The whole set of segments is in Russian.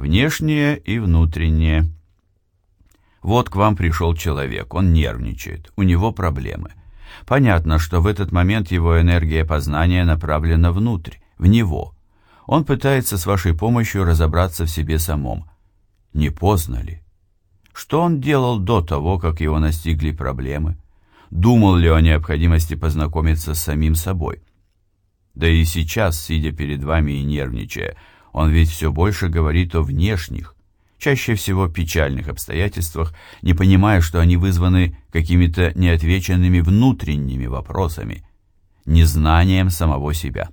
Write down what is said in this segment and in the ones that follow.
Внешнее и внутреннее. Вот к вам пришел человек, он нервничает, у него проблемы. Понятно, что в этот момент его энергия познания направлена внутрь, в него. Он пытается с вашей помощью разобраться в себе самом. Не поздно ли? Что он делал до того, как его настигли проблемы? Думал ли о необходимости познакомиться с самим собой? Да и сейчас, сидя перед вами и нервничая, он ведь все больше говорит о внешних, чаще всего печальных обстоятельствах, не понимая, что они вызваны какими-то неотвеченными внутренними вопросами, незнанием самого себя.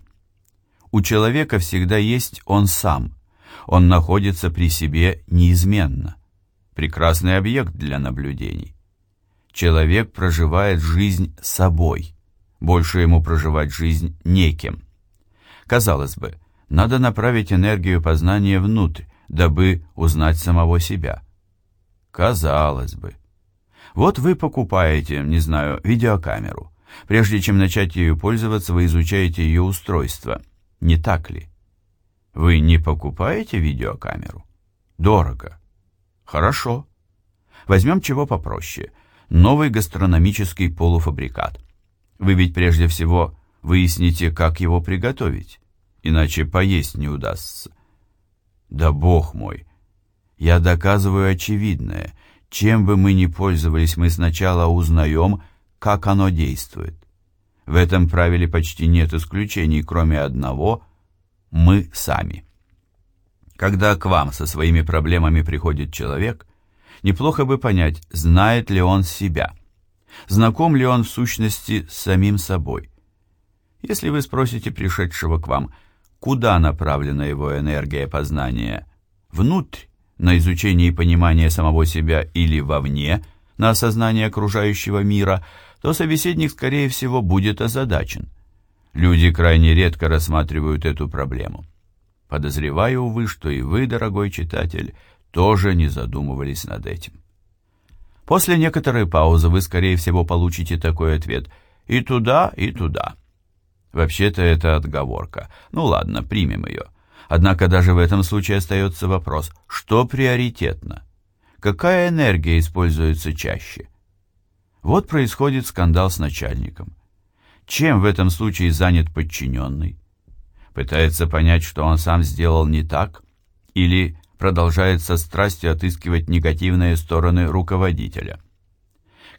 У человека всегда есть он сам, он находится при себе неизменно. Прекрасный объект для наблюдений. Человек проживает жизнь собой, больше ему проживать жизнь неким. Казалось бы, надо направить энергию познания внутрь, дабы узнать самого себя. Казалось бы. Вот вы покупаете, не знаю, видеокамеру. Прежде чем начать ею пользоваться, вы изучаете ее устройство. Не так ли? Вы не покупаете видеокамеру? Дорого. Хорошо. Возьмем чего попроще. Новый гастрономический полуфабрикат. Вы ведь прежде всего выясните, как его приготовить, иначе поесть не удастся. Да бог мой! Я доказываю очевидное. Чем бы мы ни пользовались, мы сначала узнаем, как оно действует. В этом правиле почти нет исключений, кроме одного – мы сами. Когда к вам со своими проблемами приходит человек, неплохо бы понять, знает ли он себя, знаком ли он в сущности с самим собой. Если вы спросите пришедшего к вам – Куда направлена его энергия познания? Внутрь, на изучение и понимание самого себя или вовне, на осознание окружающего мира, то собеседник, скорее всего, будет озадачен. Люди крайне редко рассматривают эту проблему. Подозреваю, увы, что и вы, дорогой читатель, тоже не задумывались над этим. После некоторой паузы вы, скорее всего, получите такой ответ «и туда, и туда». Вообще-то это отговорка. Ну ладно, примем ее. Однако даже в этом случае остается вопрос, что приоритетно? Какая энергия используется чаще? Вот происходит скандал с начальником. Чем в этом случае занят подчиненный? Пытается понять, что он сам сделал не так? Или продолжает со страстью отыскивать негативные стороны руководителя?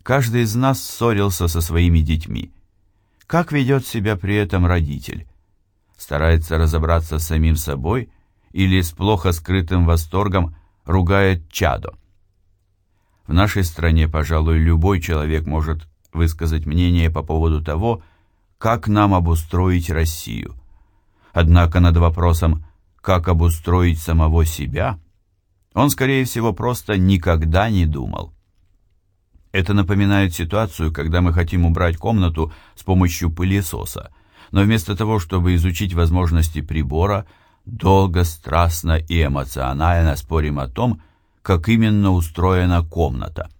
Каждый из нас ссорился со своими детьми – как ведет себя при этом родитель? Старается разобраться с самим собой или с плохо скрытым восторгом ругает чадо? В нашей стране, пожалуй, любой человек может высказать мнение по поводу того, как нам обустроить Россию. Однако над вопросом «как обустроить самого себя» он, скорее всего, просто никогда не думал. Это напоминает ситуацию, когда мы хотим убрать комнату с помощью пылесоса, но вместо того, чтобы изучить возможности прибора, долго, страстно и эмоционально спорим о том, как именно устроена комната.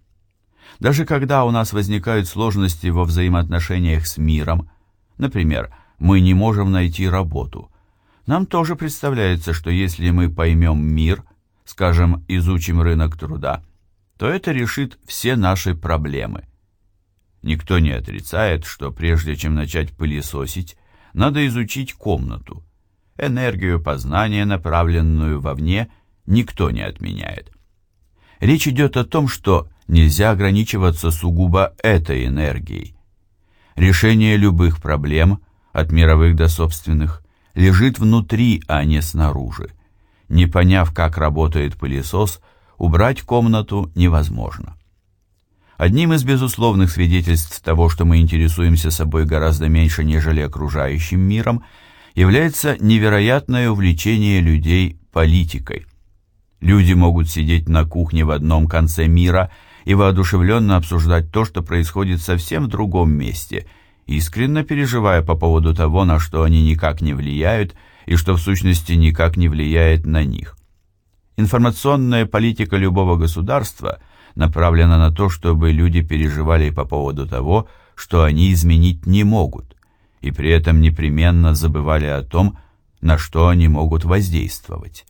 Даже когда у нас возникают сложности во взаимоотношениях с миром, например, мы не можем найти работу, нам тоже представляется, что если мы поймем мир, скажем, изучим рынок труда, то это решит все наши проблемы. Никто не отрицает, что прежде чем начать пылесосить, надо изучить комнату. Энергию познания, направленную вовне, никто не отменяет. Речь идет о том, что нельзя ограничиваться сугубо этой энергией. Решение любых проблем, от мировых до собственных, лежит внутри, а не снаружи. Не поняв, как работает пылесос – убрать комнату невозможно. Одним из безусловных свидетельств того, что мы интересуемся собой гораздо меньше, нежели окружающим миром, является невероятное увлечение людей политикой. Люди могут сидеть на кухне в одном конце мира и воодушевленно обсуждать то, что происходит совсем в другом месте, искренне переживая по поводу того, на что они никак не влияют и что в сущности никак не влияет на них. Информационная политика любого государства направлена на то, чтобы люди переживали по поводу того, что они изменить не могут, и при этом непременно забывали о том, на что они могут воздействовать.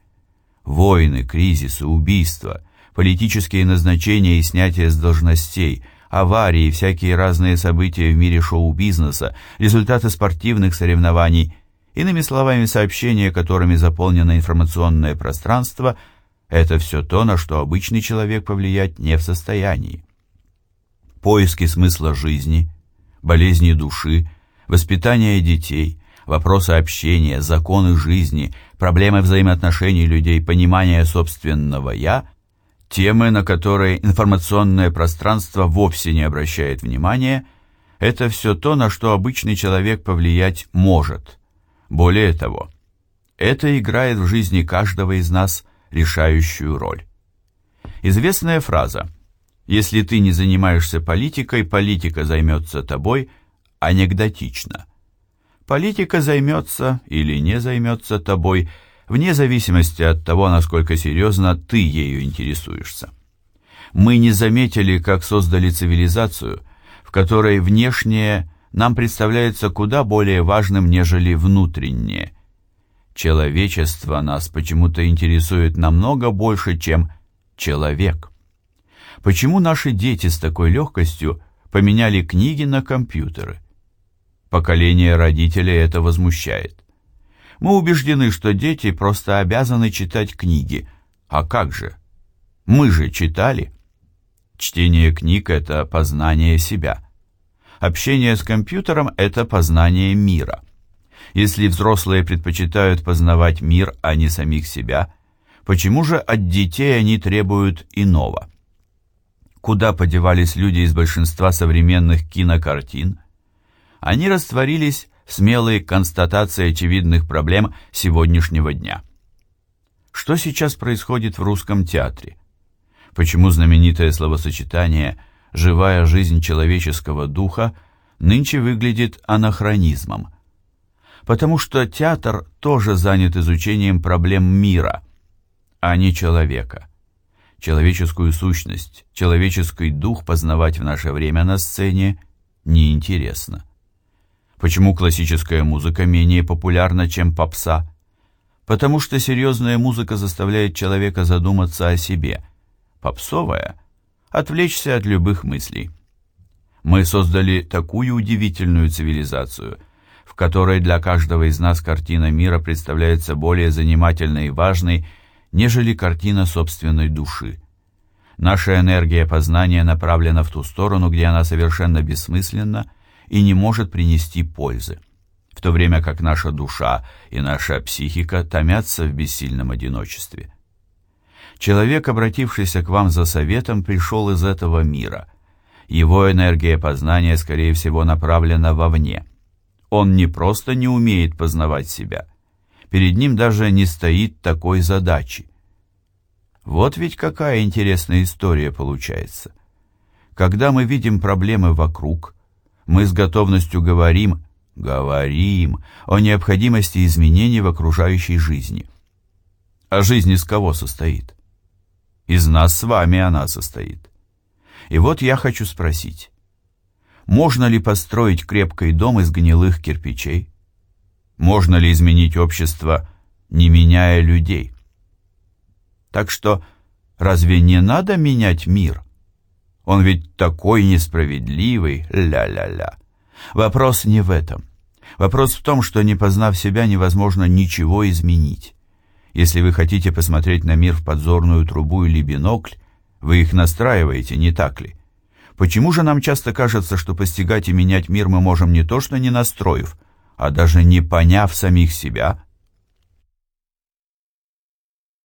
Войны, кризисы, убийства, политические назначения и снятие с должностей, аварии, всякие разные события в мире шоу-бизнеса, результаты спортивных соревнований, иными словами, сообщения, которыми заполнено информационное пространство – это все то, на что обычный человек повлиять не в состоянии. Поиски смысла жизни, болезни души, воспитание детей, вопросы общения, законы жизни, проблемы взаимоотношений людей, понимание собственного «я» – темы, на которые информационное пространство вовсе не обращает внимания, это все то, на что обычный человек повлиять может. Более того, это играет в жизни каждого из нас решающую роль. Известная фраза «Если ты не занимаешься политикой, политика займется тобой» анекдотична. Политика займется или не займется тобой, вне зависимости от того, насколько серьезно ты ею интересуешься. Мы не заметили, как создали цивилизацию, в которой внешнее нам представляется куда более важным, нежели внутреннее – Человечество нас почему-то интересует намного больше, чем человек. Почему наши дети с такой легкостью поменяли книги на компьютеры? Поколение родителей это возмущает. Мы убеждены, что дети просто обязаны читать книги. А как же? Мы же читали. Чтение книг – это познание себя. Общение с компьютером – это познание мира. Если взрослые предпочитают познавать мир, а не самих себя, почему же от детей они требуют иного? Куда подевались люди из большинства современных кинокартин? Они растворились в смелой констатации очевидных проблем сегодняшнего дня. Что сейчас происходит в русском театре? Почему знаменитое словосочетание «живая жизнь человеческого духа» нынче выглядит анахронизмом – потому что театр тоже занят изучением проблем мира, а не человека. Человеческую сущность, человеческий дух познавать в наше время на сцене неинтересно. Почему классическая музыка менее популярна, чем попса? Потому что серьезная музыка заставляет человека задуматься о себе. Попсовая – отвлечься от любых мыслей. Мы создали такую удивительную цивилизацию – в которой для каждого из нас картина мира представляется более занимательной и важной, нежели картина собственной души. Наша энергия познания направлена в ту сторону, где она совершенно бессмысленна и не может принести пользы, в то время как наша душа и наша психика томятся в бессильном одиночестве. Человек, обратившийся к вам за советом, пришел из этого мира. Его энергия познания, скорее всего, направлена вовне – он не просто не умеет познавать себя, перед ним даже не стоит такой задачи. Вот ведь какая интересная история получается. Когда мы видим проблемы вокруг, мы с готовностью говорим, говорим о необходимости изменений в окружающей жизни. А жизнь из кого состоит? Из нас с вами она состоит. И вот я хочу спросить, можно ли построить крепкий дом из гнилых кирпичей? Можно ли изменить общество, не меняя людей? Так что разве не надо менять мир? Он ведь такой несправедливый, ля-ля-ля. Вопрос не в этом. Вопрос в том, что не познав себя, невозможно ничего изменить. Если вы хотите посмотреть на мир в подзорную трубу или бинокль, вы их настраиваете, не так ли? Почему же нам часто кажется, что постигать и менять мир мы можем не то что не настроив, а даже не поняв самих себя?